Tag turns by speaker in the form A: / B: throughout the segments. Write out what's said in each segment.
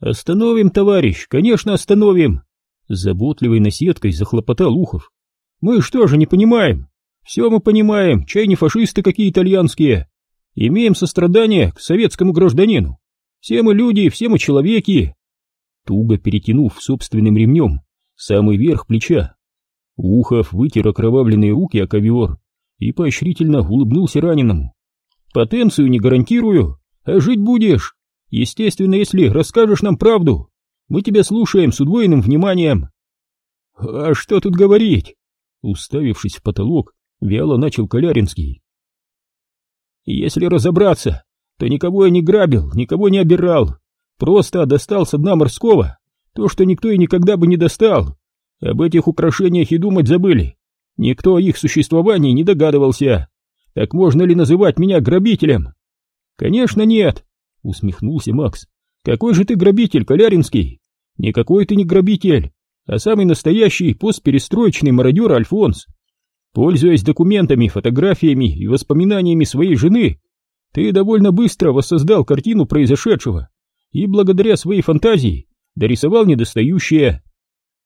A: Остановим, товарищ, конечно, остановим. Заботливой наседкой захлопотал Ухов. Мы что же не понимаем? Все мы понимаем, чай не фашисты какие итальянские. Имеем сострадание к советскому гражданину. Все мы люди, все мы человеки. Туго перетянув собственным ремнем самый верх плеча, Ухов вытер окровавленные руки о ковер и поощрительно улыбнулся раненому. «Потенцию не гарантирую, а жить будешь. Естественно, если расскажешь нам правду, мы тебя слушаем с удвоенным вниманием». «А что тут говорить?» Уставившись в потолок, вяло начал Коляринский. «Если разобраться, то никого я не грабил, никого не обирал, просто достал с дна морского то, что никто и никогда бы не достал. Об этих украшениях и думать забыли. Никто о их существовании не догадывался. Так можно ли называть меня грабителем? Конечно, нет, усмехнулся Макс. Какой же ты грабитель, Коляринский? Никакой ты не грабитель, а самый настоящий постперестроечный мародер Альфонс. Пользуясь документами, фотографиями и воспоминаниями своей жены, ты довольно быстро воссоздал картину произошедшего и благодаря своей фантазии дорисовал недостающее.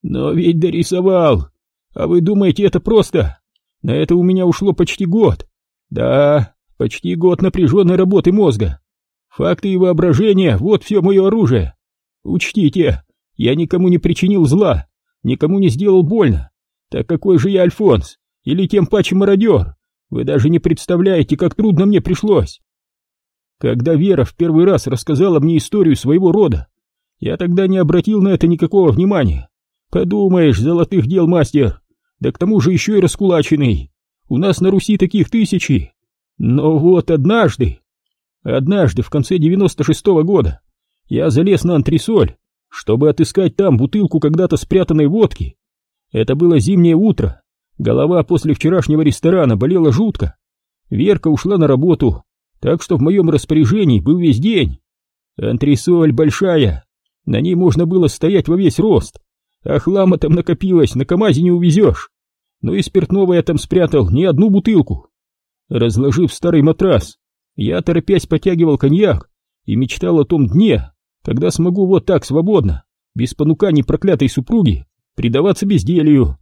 A: Но ведь дорисовал. А вы думаете, это просто? На это у меня ушло почти год. Да, почти год напряженной работы мозга. Факты и воображение — вот все мое оружие. Учтите, я никому не причинил зла, никому не сделал больно. Так какой же я Альфонс? Или тем паче мародер? Вы даже не представляете, как трудно мне пришлось. Когда Вера в первый раз рассказала мне историю своего рода, я тогда не обратил на это никакого внимания. Подумаешь, золотых дел мастер, да к тому же еще и раскулаченный. У нас на Руси таких тысячи. Но вот однажды, однажды в конце девяносто шестого года я залез на антресоль, чтобы отыскать там бутылку когда-то спрятанной водки. Это было зимнее утро, голова после вчерашнего ресторана болела жутко. Верка ушла на работу, так что в моем распоряжении был весь день. Антресоль большая, на ней можно было стоять во весь рост, а хлама там накопилось, на КамАЗе не увезешь. Но и спиртного я там спрятал не одну бутылку. Разложив старый матрас, я, торопясь, потягивал коньяк и мечтал о том дне, когда смогу вот так свободно, без понуканий проклятой супруги, предаваться безделью.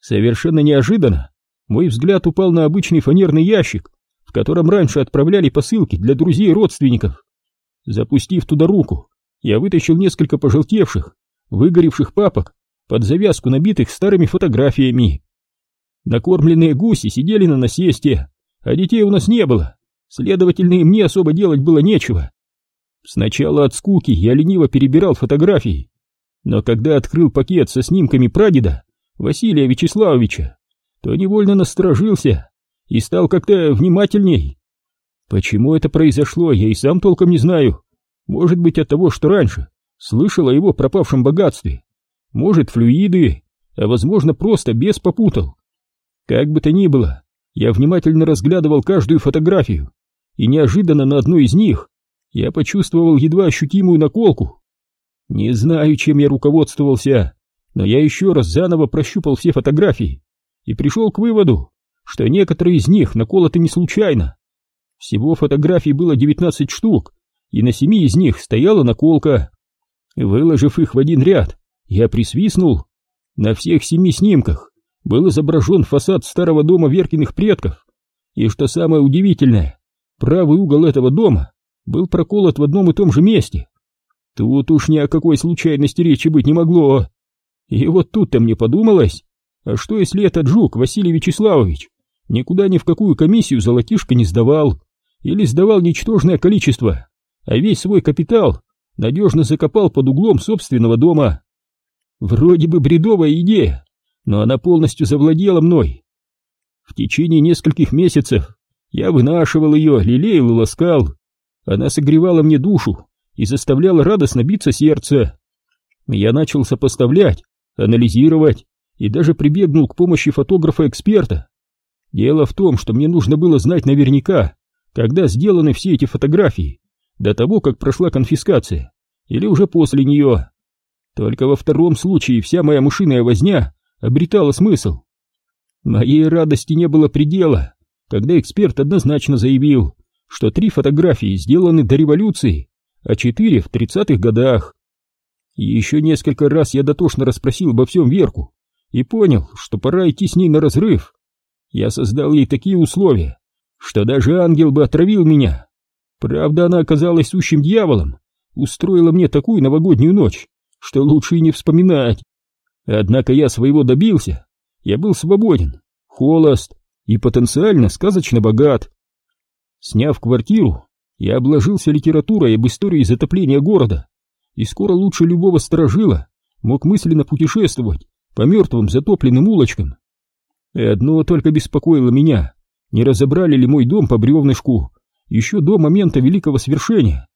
A: Совершенно неожиданно мой взгляд упал на обычный фанерный ящик, в котором раньше отправляли посылки для друзей и родственников. Запустив туда руку, я вытащил несколько пожелтевших, выгоревших папок, под завязку набитых старыми фотографиями. Накормленные гуси сидели на насесте, а детей у нас не было, следовательно, и мне особо делать было нечего. Сначала от скуки я лениво перебирал фотографии, но когда открыл пакет со снимками прадеда, Василия Вячеславовича, то невольно насторожился и стал как-то внимательней. Почему это произошло, я и сам толком не знаю. Может быть от того, что раньше слышал о его пропавшем богатстве. Может, флюиды, а возможно, просто бес попутал. Как бы то ни было, я внимательно разглядывал каждую фотографию, и неожиданно на одной из них я почувствовал едва ощутимую наколку. Не знаю, чем я руководствовался, но я еще раз заново прощупал все фотографии и пришел к выводу, что некоторые из них наколоты не случайно. Всего фотографий было 19 штук, и на семи из них стояла наколка. Выложив их в один ряд, я присвистнул. На всех семи снимках был изображен фасад старого дома Веркиных предков. И что самое удивительное, правый угол этого дома был проколот в одном и том же месте. Тут уж ни о какой случайности речи быть не могло. И вот тут-то мне подумалось, а что если этот жук Василий Вячеславович никуда ни в какую комиссию золотишко не сдавал, или сдавал ничтожное количество, а весь свой капитал надежно закопал под углом собственного дома. Вроде бы бредовая идея, но она полностью завладела мной. В течение нескольких месяцев я вынашивал ее, лелеял и ласкал. Она согревала мне душу и заставляла радостно биться сердце. Я начал сопоставлять, анализировать и даже прибегнул к помощи фотографа-эксперта. Дело в том, что мне нужно было знать наверняка, когда сделаны все эти фотографии, до того, как прошла конфискация, или уже после нее. Только во втором случае вся моя мышиная возня обретала смысл. Моей радости не было предела, когда эксперт однозначно заявил, что три фотографии сделаны до революции, а четыре в тридцатых годах. И еще несколько раз я дотошно расспросил обо всем Верку и понял, что пора идти с ней на разрыв. Я создал ей такие условия, что даже ангел бы отравил меня. Правда, она оказалась сущим дьяволом, устроила мне такую новогоднюю ночь, что лучше и не вспоминать. Однако я своего добился, я был свободен, холост и потенциально сказочно богат. Сняв квартиру, я обложился литературой об истории затопления города, и скоро лучше любого сторожила мог мысленно путешествовать по мертвым затопленным улочкам. И одно только беспокоило меня, не разобрали ли мой дом по бревнышку еще до момента великого свершения.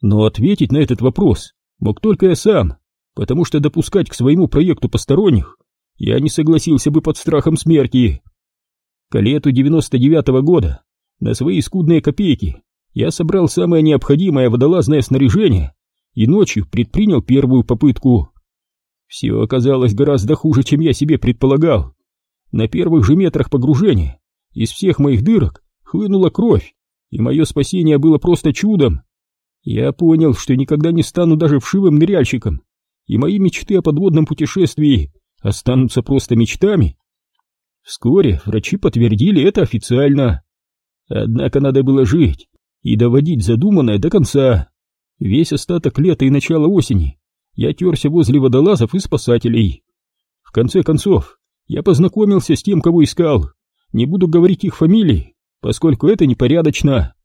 A: Но ответить на этот вопрос мог только я сам, потому что допускать к своему проекту посторонних я не согласился бы под страхом смерти. К лету 99-го года на свои скудные копейки я собрал самое необходимое водолазное снаряжение и ночью предпринял первую попытку. Все оказалось гораздо хуже, чем я себе предполагал. На первых же метрах погружения из всех моих дырок хлынула кровь, и мое спасение было просто чудом. Я понял, что никогда не стану даже вшивым ныряльщиком, и мои мечты о подводном путешествии останутся просто мечтами. Вскоре врачи подтвердили это официально. Однако надо было жить и доводить задуманное до конца. Весь остаток лета и начало осени я терся возле водолазов и спасателей. В конце концов, я познакомился с тем, кого искал. Не буду говорить их фамилии, поскольку это непорядочно.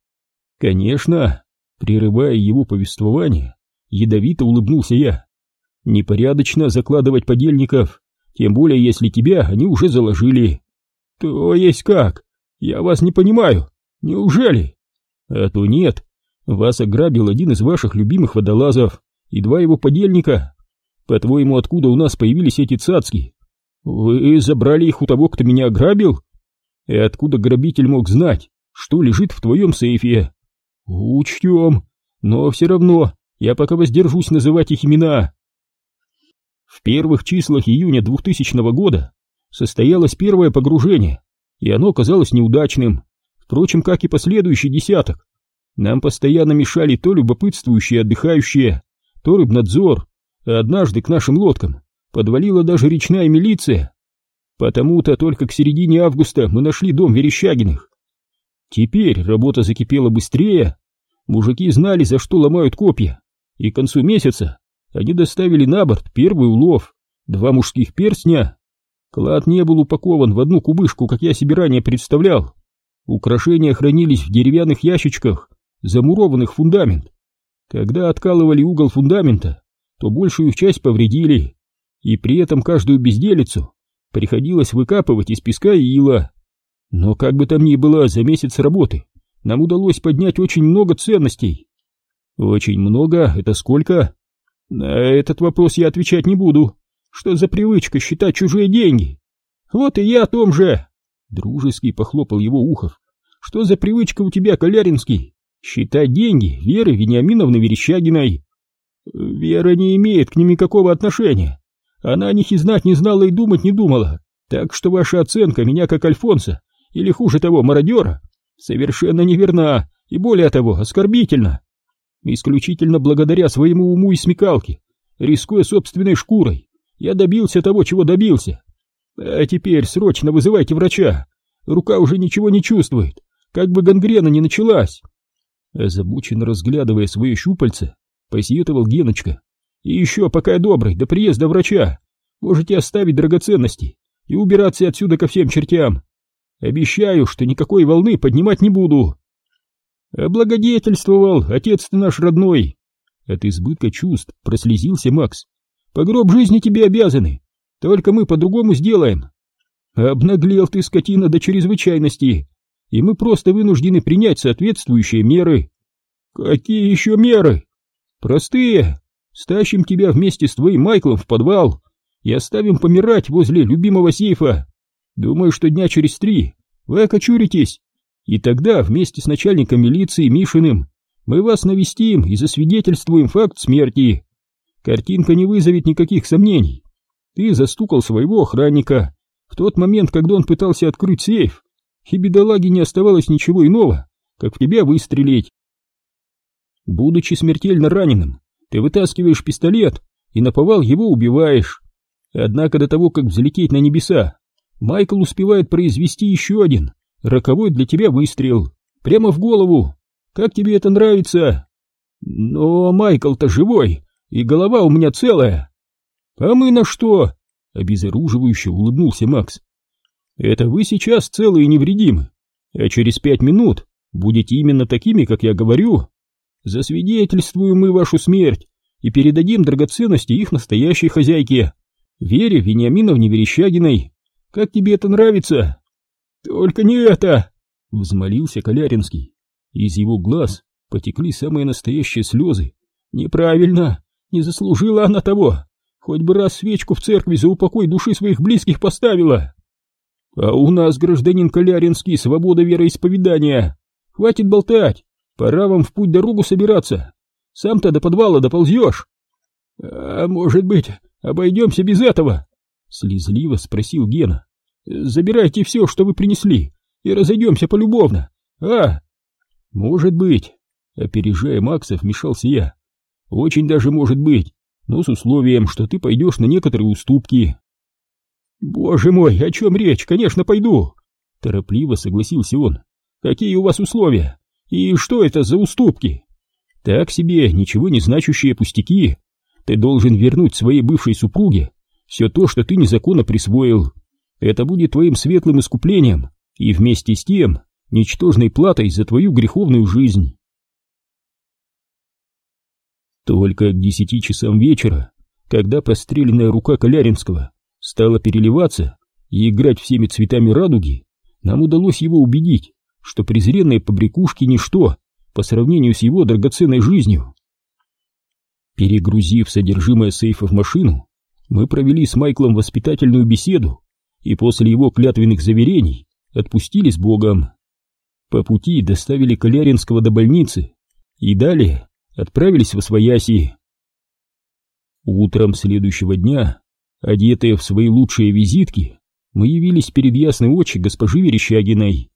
A: Конечно, прерывая его повествование, ядовито улыбнулся я. Непорядочно закладывать подельников, тем более если тебя они уже заложили. То есть как? Я вас не понимаю. Неужели? А то нет. Вас ограбил один из ваших любимых водолазов и два его подельника. По-твоему, откуда у нас появились эти цацки? Вы забрали их у того, кто меня ограбил? И откуда грабитель мог знать, что лежит в твоем сейфе? Учтем, но все равно я пока воздержусь называть их имена. В первых числах июня 2000 года состоялось первое погружение, и оно казалось неудачным, впрочем, как и последующий десяток. Нам постоянно мешали то любопытствующие отдыхающие, то рыбнадзор, а однажды к нашим лодкам подвалила даже речная милиция. Потому-то только к середине августа мы нашли дом Верещагиных. Теперь работа закипела быстрее, мужики знали, за что ломают копья, и к концу месяца они доставили на борт первый улов, два мужских перстня. Клад не был упакован в одну кубышку, как я себе ранее представлял. Украшения хранились в деревянных ящичках, замурованных в фундамент. Когда откалывали угол фундамента, то большую часть повредили, и при этом каждую безделицу приходилось выкапывать из песка и ила. Но как бы там ни было, за месяц работы нам удалось поднять очень много ценностей. Очень много — это сколько? На этот вопрос я отвечать не буду. Что за привычка считать чужие деньги? Вот и я о том же. Дружеский похлопал его Ухов. Что за привычка у тебя, Коляринский? Считать деньги Веры Вениаминовны Верещагиной. Вера не имеет к ним никакого отношения. Она о них и знать не знала и думать не думала. Так что ваша оценка меня как Альфонса, или хуже того, мародера, совершенно неверна и более того, оскорбительна. Исключительно благодаря своему уму и смекалке, рискуя собственной шкурой, я добился того, чего добился. А теперь срочно вызывайте врача. Рука уже ничего не чувствует, как бы гангрена не началась. Озабоченно разглядывая свои щупальца, посетовал Геночка. И еще, пока я добрый, до приезда врача, можете оставить драгоценности и убираться отсюда ко всем чертям. Обещаю, что никакой волны поднимать не буду. Облагодетельствовал, отец ты наш родной. От избытка чувств прослезился Макс. По гроб жизни тебе обязаны, только мы по-другому сделаем. Обнаглел ты, скотина, до чрезвычайности и мы просто вынуждены принять соответствующие меры. Какие еще меры? Простые. Стащим тебя вместе с твоим Майклом в подвал и оставим помирать возле любимого сейфа. Думаю, что дня через три вы окочуритесь, и тогда вместе с начальником милиции Мишиным мы вас навестим и засвидетельствуем факт смерти. Картинка не вызовет никаких сомнений. Ты застукал своего охранника в тот момент, когда он пытался открыть сейф, и бедолаге не оставалось ничего иного, как в тебя выстрелить. Будучи смертельно раненым, ты вытаскиваешь пистолет и наповал его убиваешь. Однако до того, как взлететь на небеса, Майкл успевает произвести еще один, роковой для тебя выстрел, прямо в голову. Как тебе это нравится? Но Майкл-то живой, и голова у меня целая. А мы на что? Обезоруживающе улыбнулся Макс. Это вы сейчас целы и невредимы, а через пять минут будете именно такими, как я говорю. Засвидетельствуем мы вашу смерть и передадим драгоценности их настоящей хозяйке, Вере Вениаминовне Верещагиной. Как тебе это нравится? Только не это! Взмолился Коляринский. Из его глаз потекли самые настоящие слезы. Неправильно, не заслужила она того. Хоть бы раз свечку в церкви за упокой души своих близких поставила. А у нас, гражданин Коляринский, свобода вероисповедания. Хватит болтать, пора вам в путь дорогу собираться. Сам-то до подвала доползешь. А может быть, обойдемся без этого? Слезливо спросил Гена. Забирайте все, что вы принесли, и разойдемся полюбовно. А? Может быть. Опережая Макса, вмешался я. Очень даже может быть, но с условием, что ты пойдешь на некоторые уступки. Боже мой, о чем речь? Конечно, пойду. Торопливо согласился он. Какие у вас условия? И что это за уступки? Так себе, ничего не значащие пустяки. Ты должен вернуть своей бывшей супруге все то, что ты незаконно присвоил. Это будет твоим светлым искуплением и вместе с тем ничтожной платой за твою греховную жизнь. Только к десяти часам вечера, когда простреленная рука Коляринского стала переливаться и играть всеми цветами радуги, нам удалось его убедить, что презренные побрякушки ничто по сравнению с его драгоценной жизнью. Перегрузив содержимое сейфа в машину, мы провели с Майклом воспитательную беседу и после его клятвенных заверений отпустили с Богом. По пути доставили Коляринского до больницы и далее отправились в Освояси. Утром следующего дня, одетые в свои лучшие визитки, мы явились перед ясной очи госпожи Верещагиной.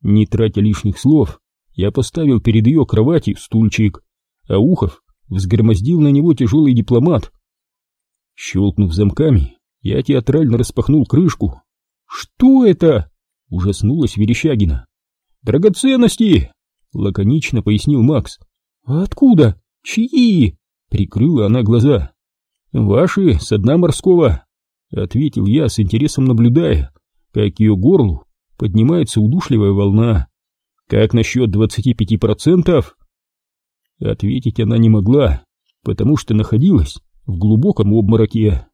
A: Не тратя лишних слов, я поставил перед ее кроватью стульчик, а Ухов взгромоздил на него тяжелый дипломат. Щелкнув замками, я театрально распахнул крышку. «Что это?» — ужаснулась Верещагина. «Драгоценности!» — лаконично пояснил Макс. «А откуда? Чьи?» — прикрыла она глаза. «Ваши, с дна морского», — ответил я с интересом наблюдая, как ее горлу поднимается удушливая волна. «Как насчет двадцати пяти процентов?» Ответить она не могла, потому что находилась в глубоком обмороке.